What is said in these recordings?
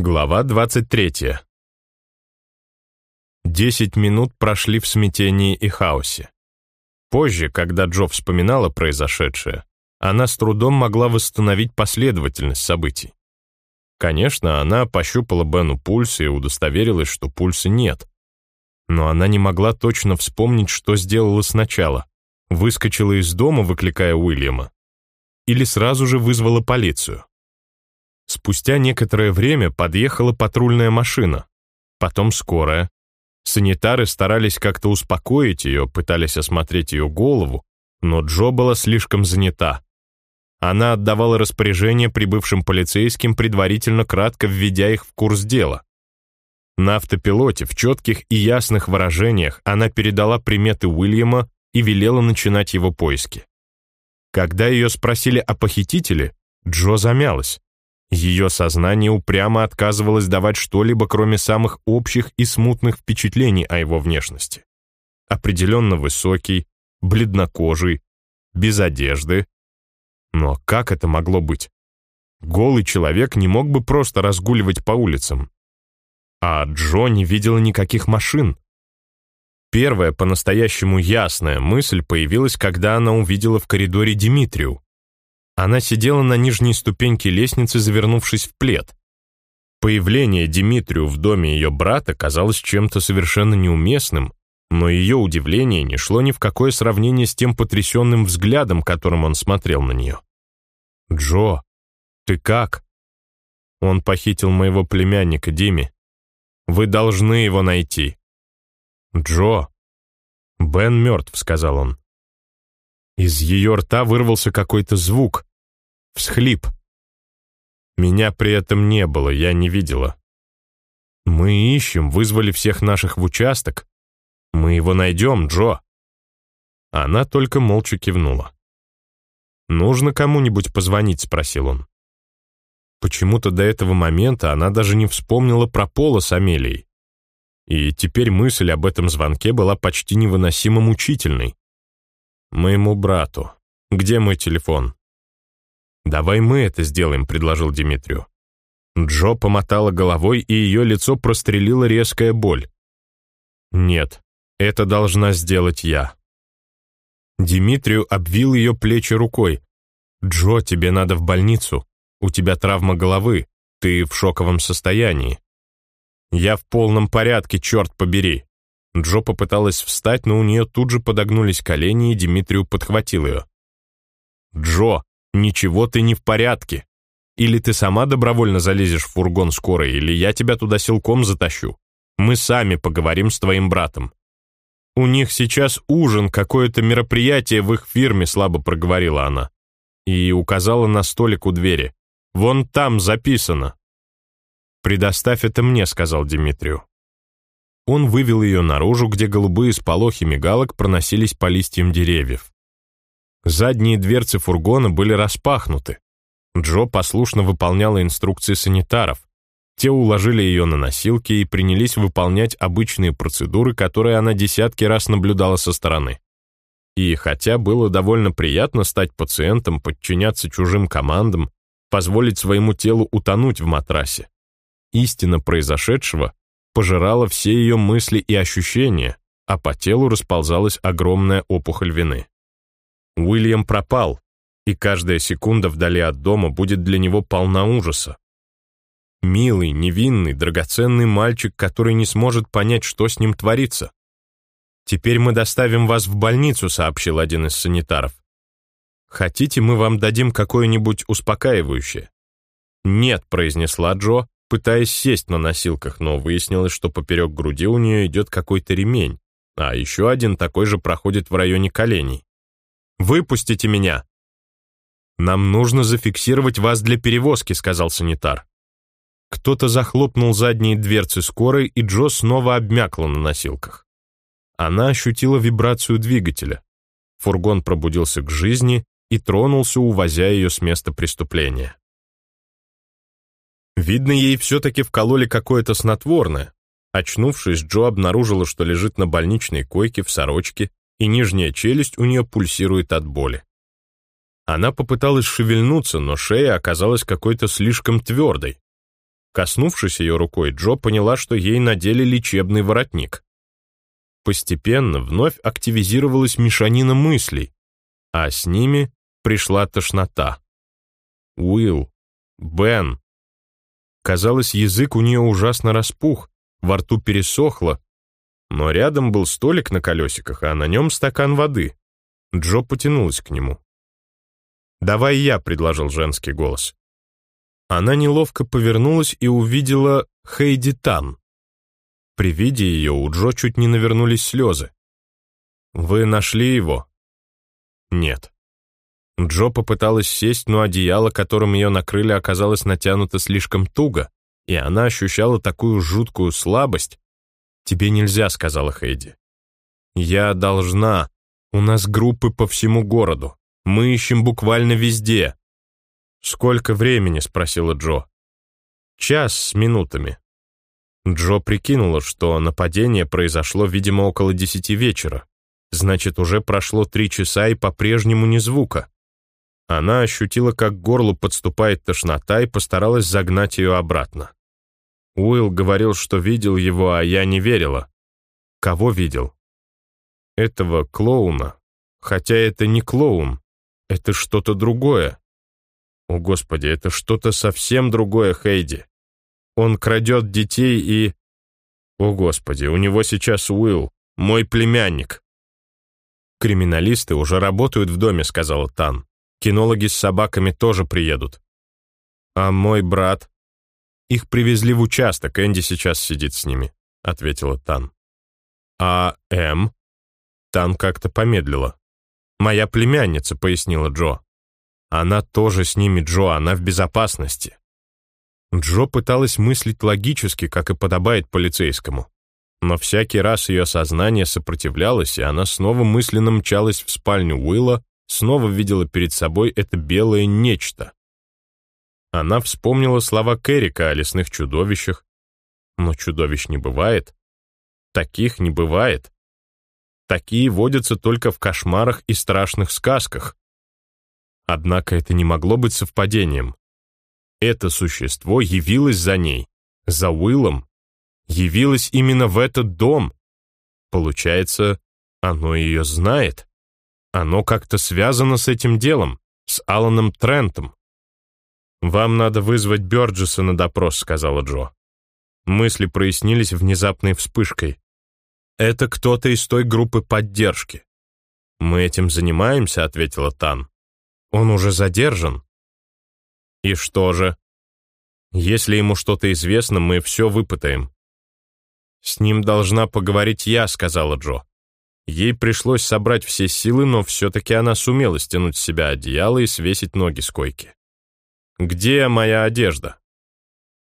Глава 23. Десять минут прошли в смятении и хаосе. Позже, когда Джо вспоминала произошедшее, она с трудом могла восстановить последовательность событий. Конечно, она пощупала Бену пульс и удостоверилась, что пульса нет. Но она не могла точно вспомнить, что сделала сначала. Выскочила из дома, выкликая Уильяма. Или сразу же вызвала полицию. Спустя некоторое время подъехала патрульная машина, потом скорая. Санитары старались как-то успокоить ее, пытались осмотреть ее голову, но Джо была слишком занята. Она отдавала распоряжение прибывшим полицейским, предварительно кратко введя их в курс дела. На автопилоте, в четких и ясных выражениях, она передала приметы Уильяма и велела начинать его поиски. Когда ее спросили о похитителе, Джо замялась. Ее сознание упрямо отказывалось давать что-либо, кроме самых общих и смутных впечатлений о его внешности. Определенно высокий, бледнокожий, без одежды. Но как это могло быть? Голый человек не мог бы просто разгуливать по улицам. А Джо не видела никаких машин. Первая по-настоящему ясная мысль появилась, когда она увидела в коридоре Димитрию, она сидела на нижней ступеньке лестницы, завернувшись в плед. Появление Димитрию в доме ее брата казалось чем-то совершенно неуместным, но ее удивление не шло ни в какое сравнение с тем потрясенным взглядом, которым он смотрел на нее. «Джо, ты как?» «Он похитил моего племянника Дими. Вы должны его найти». «Джо!» «Бен мертв», — сказал он. Из ее рта вырвался какой-то звук, Всхлип. Меня при этом не было, я не видела. Мы ищем, вызвали всех наших в участок. Мы его найдем, Джо. Она только молча кивнула. «Нужно кому-нибудь позвонить?» — спросил он. Почему-то до этого момента она даже не вспомнила про Пола с Амелией. И теперь мысль об этом звонке была почти невыносимо мучительной. «Моему брату. Где мой телефон?» «Давай мы это сделаем», — предложил Димитрию. Джо помотала головой, и ее лицо прострелила резкая боль. «Нет, это должна сделать я». Димитрию обвил ее плечи рукой. «Джо, тебе надо в больницу. У тебя травма головы. Ты в шоковом состоянии». «Я в полном порядке, черт побери». Джо попыталась встать, но у нее тут же подогнулись колени, и Димитрию подхватил ее. «Джо, ничего ты не в порядке. Или ты сама добровольно залезешь в фургон скорой, или я тебя туда силком затащу. Мы сами поговорим с твоим братом. У них сейчас ужин, какое-то мероприятие в их фирме, слабо проговорила она. И указала на столик у двери. Вон там записано. «Предоставь это мне», — сказал Дмитрию. Он вывел ее наружу, где голубые сполохи мигалок проносились по листьям деревьев. Задние дверцы фургона были распахнуты. Джо послушно выполняла инструкции санитаров. Те уложили ее на носилки и принялись выполнять обычные процедуры, которые она десятки раз наблюдала со стороны. И хотя было довольно приятно стать пациентом, подчиняться чужим командам, позволить своему телу утонуть в матрасе, истина произошедшего пожирала все ее мысли и ощущения, а по телу расползалась огромная опухоль вины. Уильям пропал, и каждая секунда вдали от дома будет для него полна ужаса. Милый, невинный, драгоценный мальчик, который не сможет понять, что с ним творится. «Теперь мы доставим вас в больницу», — сообщил один из санитаров. «Хотите, мы вам дадим какое-нибудь успокаивающее?» «Нет», — произнесла Джо, пытаясь сесть на носилках, но выяснилось, что поперек груди у нее идет какой-то ремень, а еще один такой же проходит в районе коленей. Выпустите меня!» «Нам нужно зафиксировать вас для перевозки», — сказал санитар. Кто-то захлопнул задние дверцы скорой, и Джо снова обмякла на носилках. Она ощутила вибрацию двигателя. Фургон пробудился к жизни и тронулся, увозя ее с места преступления. Видно, ей все-таки вкололи какое-то снотворное. Очнувшись, Джо обнаружила, что лежит на больничной койке в сорочке и нижняя челюсть у нее пульсирует от боли. Она попыталась шевельнуться, но шея оказалась какой-то слишком твердой. Коснувшись ее рукой, Джо поняла, что ей надели лечебный воротник. Постепенно вновь активизировалась мешанина мыслей, а с ними пришла тошнота. Уилл, Бен. Казалось, язык у нее ужасно распух, во рту пересохло, но рядом был столик на колесиках, а на нем стакан воды. Джо потянулась к нему. «Давай я», — предложил женский голос. Она неловко повернулась и увидела Хейди Тан. При виде ее у Джо чуть не навернулись слезы. «Вы нашли его?» «Нет». Джо попыталась сесть, но одеяло, которым ее накрыли, оказалось натянуто слишком туго, и она ощущала такую жуткую слабость. «Тебе нельзя», — сказала Хейди. «Я должна. У нас группы по всему городу. Мы ищем буквально везде». «Сколько времени?» — спросила Джо. «Час с минутами». Джо прикинула, что нападение произошло, видимо, около десяти вечера. Значит, уже прошло три часа и по-прежнему ни звука. Она ощутила, как к горлу подступает тошнота и постаралась загнать ее обратно. Уилл говорил, что видел его, а я не верила. Кого видел? Этого клоуна. Хотя это не клоун, это что-то другое. О, Господи, это что-то совсем другое, Хейди. Он крадет детей и... О, Господи, у него сейчас Уилл, мой племянник. Криминалисты уже работают в доме, сказала Тан. Кинологи с собаками тоже приедут. А мой брат? Их привезли в участок, Энди сейчас сидит с ними, ответила Тан. А М? Тан как-то помедлила. Моя племянница, пояснила Джо. Она тоже с ними, Джо, она в безопасности. Джо пыталась мыслить логически, как и подобает полицейскому. Но всякий раз ее сознание сопротивлялось, и она снова мысленно мчалась в спальню Уилла, снова видела перед собой это белое нечто. Она вспомнила слова Керрика о лесных чудовищах. Но чудовищ не бывает. Таких не бывает. Такие водятся только в кошмарах и страшных сказках. Однако это не могло быть совпадением. Это существо явилось за ней, за Уиллом, явилось именно в этот дом. Получается, оно ее знает. Оно как-то связано с этим делом, с Аланом Трентом. «Вам надо вызвать Бёрджеса на допрос», — сказала Джо. Мысли прояснились внезапной вспышкой. «Это кто-то из той группы поддержки». «Мы этим занимаемся», — ответила Тан. Он уже задержан. И что же? Если ему что-то известно, мы все выпытаем. С ним должна поговорить я, сказала Джо. Ей пришлось собрать все силы, но все-таки она сумела стянуть с себя одеяло и свесить ноги с койки. «Где моя одежда?»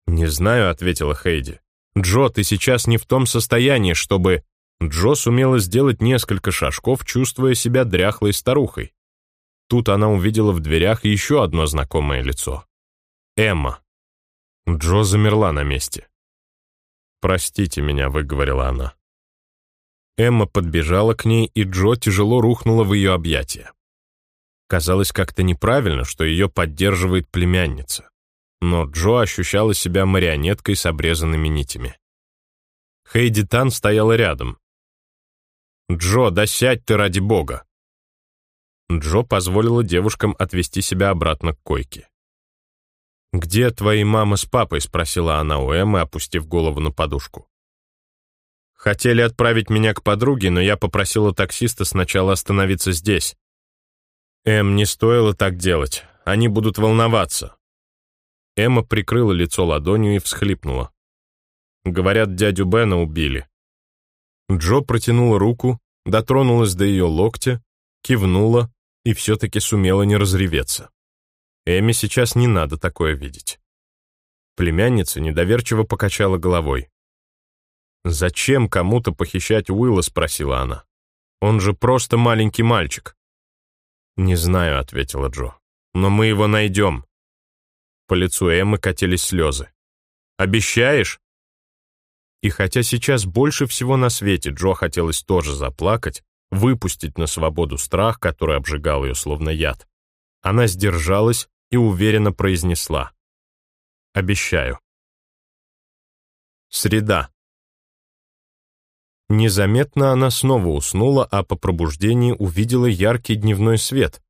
«Не знаю», — ответила Хейди. «Джо, ты сейчас не в том состоянии, чтобы...» Джо сумела сделать несколько шажков, чувствуя себя дряхлой старухой. Тут она увидела в дверях еще одно знакомое лицо. Эмма. Джо замерла на месте. «Простите меня», — выговорила она. Эмма подбежала к ней, и Джо тяжело рухнула в ее объятия. Казалось как-то неправильно, что ее поддерживает племянница. Но Джо ощущала себя марионеткой с обрезанными нитями. Хейди Тан стояла рядом. «Джо, да сядь ты ради бога!» Джо позволила девушкам отвести себя обратно к койке. «Где твои мама с папой?» — спросила она у Эммы, опустив голову на подушку. «Хотели отправить меня к подруге, но я попросила таксиста сначала остановиться здесь. Эм, не стоило так делать, они будут волноваться». Эмма прикрыла лицо ладонью и всхлипнула. Говорят, дядю Бена убили. Джо протянула руку, дотронулась до ее локтя, кивнула и все-таки сумела не разреветься. Эми сейчас не надо такое видеть. Племянница недоверчиво покачала головой. «Зачем кому-то похищать Уилла?» — спросила она. «Он же просто маленький мальчик». «Не знаю», — ответила Джо. «Но мы его найдем». По лицу Эммы катились слезы. «Обещаешь?» И хотя сейчас больше всего на свете Джо хотелось тоже заплакать, выпустить на свободу страх, который обжигал ее словно яд. Она сдержалась и уверенно произнесла. «Обещаю». Среда. Незаметно она снова уснула, а по пробуждении увидела яркий дневной свет,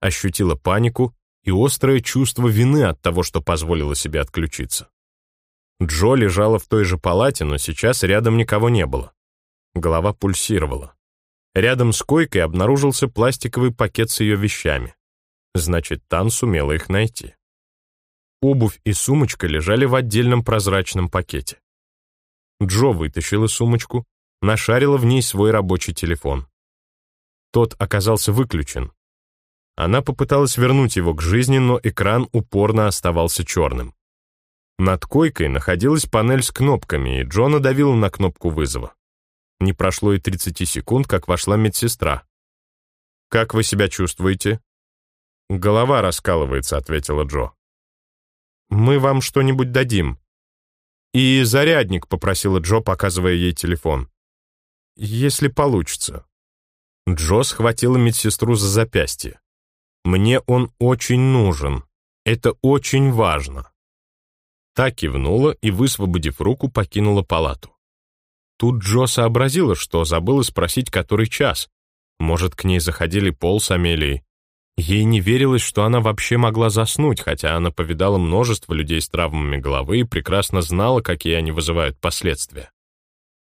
ощутила панику и острое чувство вины от того, что позволила себе отключиться. Джо лежала в той же палате, но сейчас рядом никого не было. Голова пульсировала. Рядом с койкой обнаружился пластиковый пакет с ее вещами. Значит, Тан сумела их найти. Обувь и сумочка лежали в отдельном прозрачном пакете. Джо вытащила сумочку, нашарила в ней свой рабочий телефон. Тот оказался выключен. Она попыталась вернуть его к жизни, но экран упорно оставался черным. Над койкой находилась панель с кнопками, и Джо надавила на кнопку вызова. Не прошло и 30 секунд, как вошла медсестра. «Как вы себя чувствуете?» «Голова раскалывается», — ответила Джо. «Мы вам что-нибудь дадим», «И зарядник», — попросила Джо, показывая ей телефон. «Если получится». Джо схватила медсестру за запястье. «Мне он очень нужен. Это очень важно». Та кивнула и, высвободив руку, покинула палату. Тут Джо сообразила, что забыла спросить, который час. Может, к ней заходили Пол с Амелией. Ей не верилось, что она вообще могла заснуть, хотя она повидала множество людей с травмами головы и прекрасно знала, какие они вызывают последствия.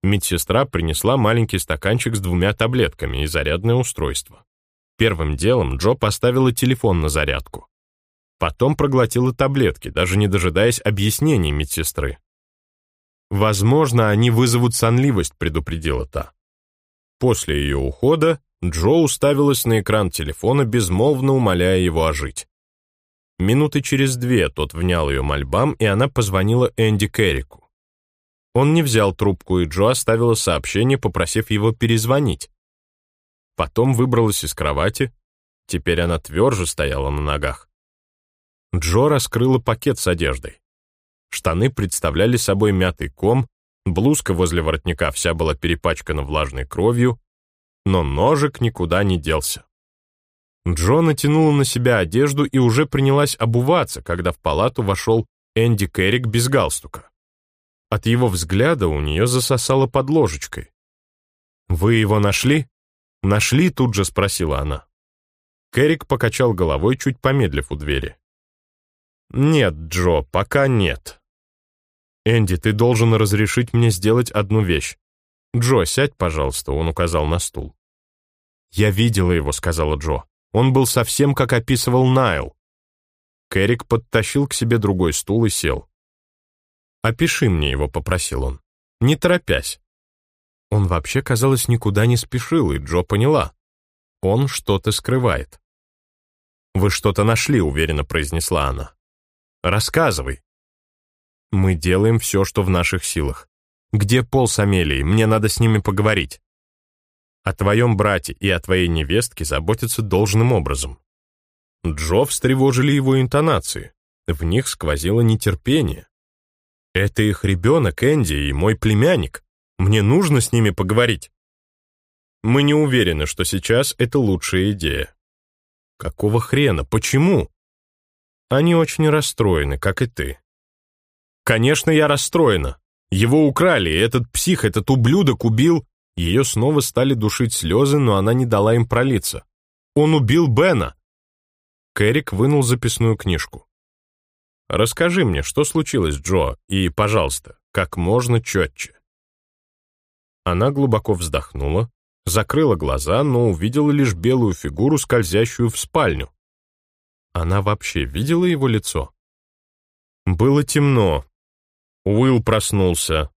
Медсестра принесла маленький стаканчик с двумя таблетками и зарядное устройство. Первым делом Джо поставила телефон на зарядку. Потом проглотила таблетки, даже не дожидаясь объяснений медсестры. «Возможно, они вызовут сонливость», — предупредила та. После ее ухода Джо уставилась на экран телефона, безмолвно умоляя его ожить. Минуты через две тот внял ее мольбам, и она позвонила Энди Керрику. Он не взял трубку, и Джо оставила сообщение, попросив его перезвонить. Потом выбралась из кровати. Теперь она тверже стояла на ногах. Джо раскрыла пакет с одеждой. Штаны представляли собой мятый ком, блузка возле воротника вся была перепачкана влажной кровью, но ножик никуда не делся. Джо натянула на себя одежду и уже принялась обуваться, когда в палату вошел Энди Керрик без галстука. От его взгляда у нее засосало под ложечкой. «Вы его нашли?» «Нашли?» — тут же спросила она. Керрик покачал головой, чуть помедлив у двери. «Нет, Джо, пока нет». «Энди, ты должен разрешить мне сделать одну вещь. «Джо, сядь, пожалуйста», — он указал на стул. «Я видела его», — сказала Джо. «Он был совсем как описывал Найл». Кэрик подтащил к себе другой стул и сел. «Опиши мне его», — попросил он, не торопясь. Он вообще, казалось, никуда не спешил, и Джо поняла. Он что-то скрывает. «Вы что-то нашли», — уверенно произнесла она. «Рассказывай». «Мы делаем все, что в наших силах. Где Пол с Амелией? Мне надо с ними поговорить. О твоем брате и о твоей невестке заботятся должным образом. Джо встревожили его интонации. В них сквозило нетерпение. Это их ребенок Энди и мой племянник. Мне нужно с ними поговорить. Мы не уверены, что сейчас это лучшая идея. Какого хрена? Почему? Они очень расстроены, как и ты. Конечно, я расстроена. Его украли, этот псих, этот ублюдок убил... Ее снова стали душить слезы, но она не дала им пролиться. Он убил Бена. Кэрик вынул записную книжку. «Расскажи мне, что случилось, Джо, и, пожалуйста, как можно четче». Она глубоко вздохнула, закрыла глаза, но увидела лишь белую фигуру, скользящую в спальню. Она вообще видела его лицо? Было темно, Уилл проснулся.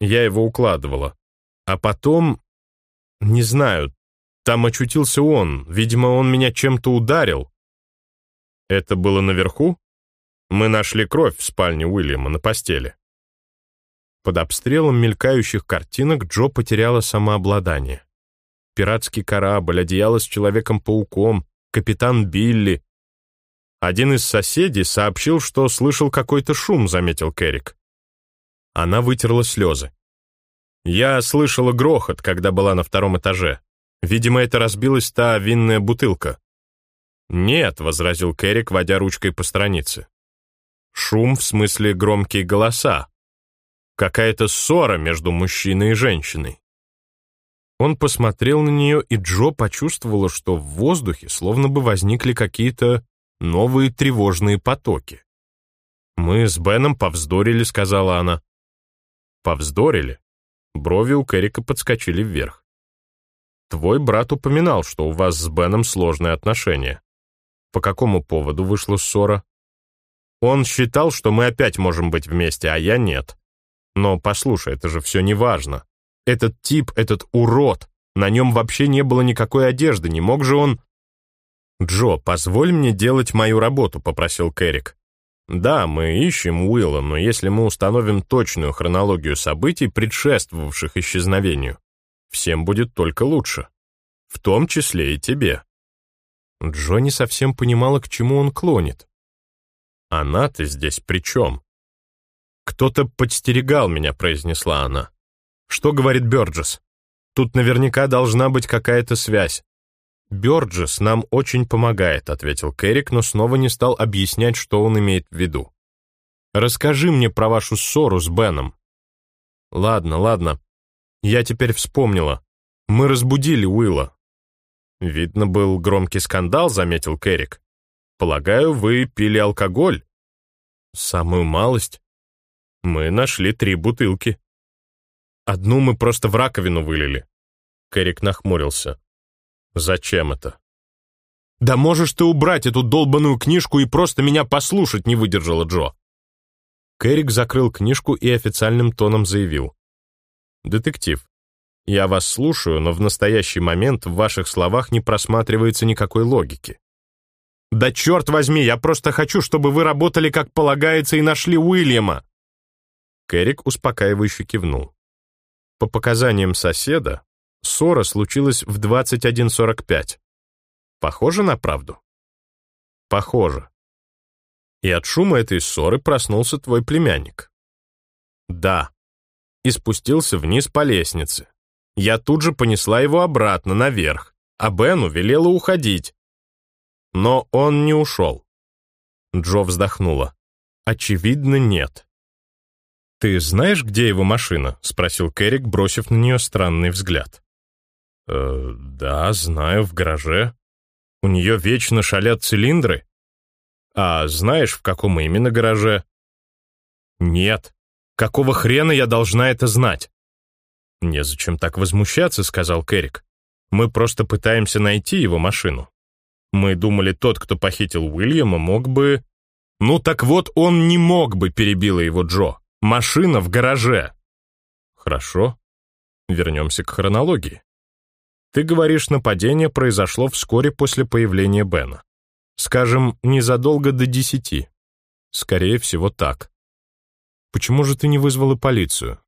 Я его укладывала. А потом... Не знаю, там очутился он. Видимо, он меня чем-то ударил. Это было наверху? Мы нашли кровь в спальне Уильяма на постели. Под обстрелом мелькающих картинок Джо потеряла самообладание. Пиратский корабль, одеяло с Человеком-пауком, капитан Билли. Один из соседей сообщил, что слышал какой-то шум, заметил Керрик. Она вытерла слезы. «Я слышала грохот, когда была на втором этаже. Видимо, это разбилась та винная бутылка». «Нет», — возразил Керрик, водя ручкой по странице. «Шум в смысле громкие голоса. Какая-то ссора между мужчиной и женщиной. Он посмотрел на нее, и Джо почувствовала, что в воздухе словно бы возникли какие-то новые тревожные потоки. «Мы с Беном повздорили», — сказала она. «Повздорили?» Брови у Кэрика подскочили вверх. «Твой брат упоминал, что у вас с Беном сложные отношения. По какому поводу вышла ссора?» «Он считал, что мы опять можем быть вместе, а я нет. Но послушай, это же все не важно. Этот тип, этот урод, на нем вообще не было никакой одежды, не мог же он...» «Джо, позволь мне делать мою работу», — попросил Кэрик. Да, мы ищем Уилла, но если мы установим точную хронологию событий, предшествовавших исчезновению, всем будет только лучше. В том числе и тебе. Джо не совсем понимала, к чему он клонит. Она-то здесь при чем? Кто-то подстерегал меня, произнесла она. Что говорит Бёрджес? Тут наверняка должна быть какая-то связь. «Бёрджес нам очень помогает», — ответил Керрик, но снова не стал объяснять, что он имеет в виду. «Расскажи мне про вашу ссору с Беном». «Ладно, ладно. Я теперь вспомнила. Мы разбудили Уилла». «Видно, был громкий скандал», — заметил Керрик. «Полагаю, вы пили алкоголь?» «Самую малость. Мы нашли три бутылки. Одну мы просто в раковину вылили». Керрик нахмурился. «Зачем это?» «Да можешь ты убрать эту долбаную книжку и просто меня послушать», — не выдержала Джо. Кэрик закрыл книжку и официальным тоном заявил. «Детектив, я вас слушаю, но в настоящий момент в ваших словах не просматривается никакой логики». «Да черт возьми, я просто хочу, чтобы вы работали как полагается и нашли Уильяма!» Кэрик успокаивающе кивнул. По показаниям соседа, Ссора случилась в 21.45. Похоже на правду? Похоже. И от шума этой ссоры проснулся твой племянник. Да. И спустился вниз по лестнице. Я тут же понесла его обратно, наверх, а Бену велела уходить. Но он не ушел. Джо вздохнула. Очевидно, нет. «Ты знаешь, где его машина?» — спросил Керрик, бросив на нее странный взгляд. «Э, да, знаю, в гараже. У нее вечно шалят цилиндры. А знаешь, в каком именно гараже?» «Нет. Какого хрена я должна это знать?» «Незачем так возмущаться», — сказал Кэрик. «Мы просто пытаемся найти его машину. Мы думали, тот, кто похитил Уильяма, мог бы...» «Ну так вот, он не мог бы», — перебила его Джо. «Машина в гараже». «Хорошо. Вернемся к хронологии. Ты говоришь, нападение произошло вскоре после появления Бена. Скажем, незадолго до десяти. Скорее всего, так. Почему же ты не вызвала полицию?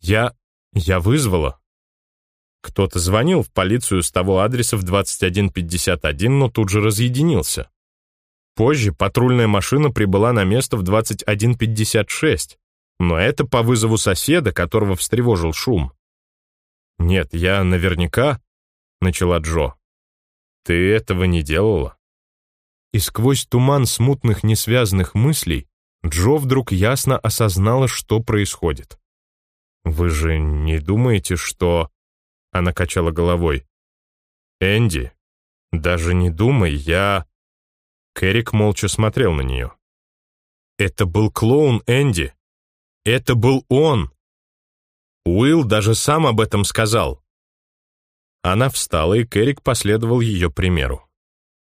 Я... я вызвала. Кто-то звонил в полицию с того адреса в 2151, но тут же разъединился. Позже патрульная машина прибыла на место в 2156, но это по вызову соседа, которого встревожил шум. «Нет, я наверняка...» — начала Джо. «Ты этого не делала?» И сквозь туман смутных несвязанных мыслей Джо вдруг ясно осознала, что происходит. «Вы же не думаете, что...» Она качала головой. «Энди, даже не думай, я...» Кэрик молча смотрел на нее. «Это был клоун Энди. Это был он!» Уилл даже сам об этом сказал. Она встала, и Керрик последовал ее примеру.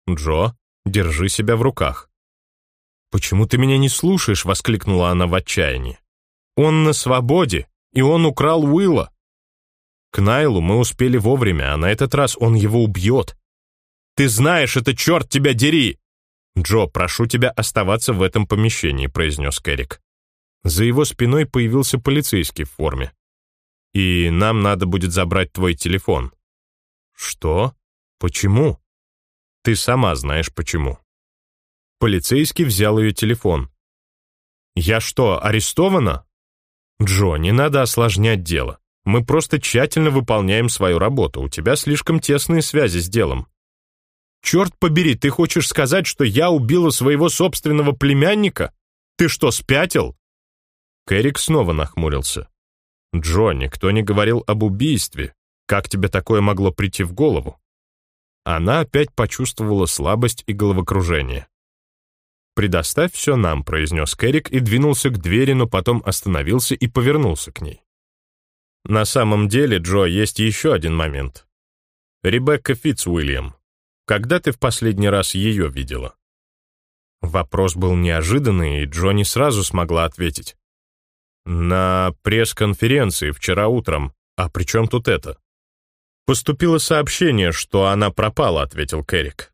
«Джо, держи себя в руках». «Почему ты меня не слушаешь?» — воскликнула она в отчаянии. «Он на свободе, и он украл Уилла. К Найлу мы успели вовремя, а на этот раз он его убьет. Ты знаешь, это черт тебя дери!» «Джо, прошу тебя оставаться в этом помещении», — произнес Керрик. За его спиной появился полицейский в форме и нам надо будет забрать твой телефон». «Что? Почему?» «Ты сама знаешь почему». Полицейский взял ее телефон. «Я что, арестована?» «Джо, не надо осложнять дело. Мы просто тщательно выполняем свою работу. У тебя слишком тесные связи с делом». «Черт побери, ты хочешь сказать, что я убила своего собственного племянника? Ты что, спятил?» Кэрик снова нахмурился. «Джо, никто не говорил об убийстве. Как тебе такое могло прийти в голову?» Она опять почувствовала слабость и головокружение. «Предоставь все нам», — произнес Кэрик и двинулся к двери, но потом остановился и повернулся к ней. «На самом деле, Джо, есть еще один момент. Ребекка Фитцуильям. Когда ты в последний раз ее видела?» Вопрос был неожиданный, и Джо не сразу смогла ответить. «На пресс-конференции вчера утром. А при чем тут это?» «Поступило сообщение, что она пропала», — ответил Керрик.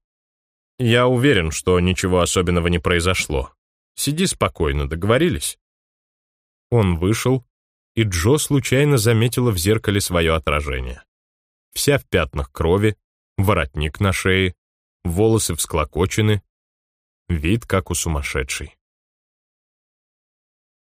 «Я уверен, что ничего особенного не произошло. Сиди спокойно, договорились?» Он вышел, и Джо случайно заметила в зеркале свое отражение. Вся в пятнах крови, воротник на шее, волосы всклокочены, вид как у сумасшедшей.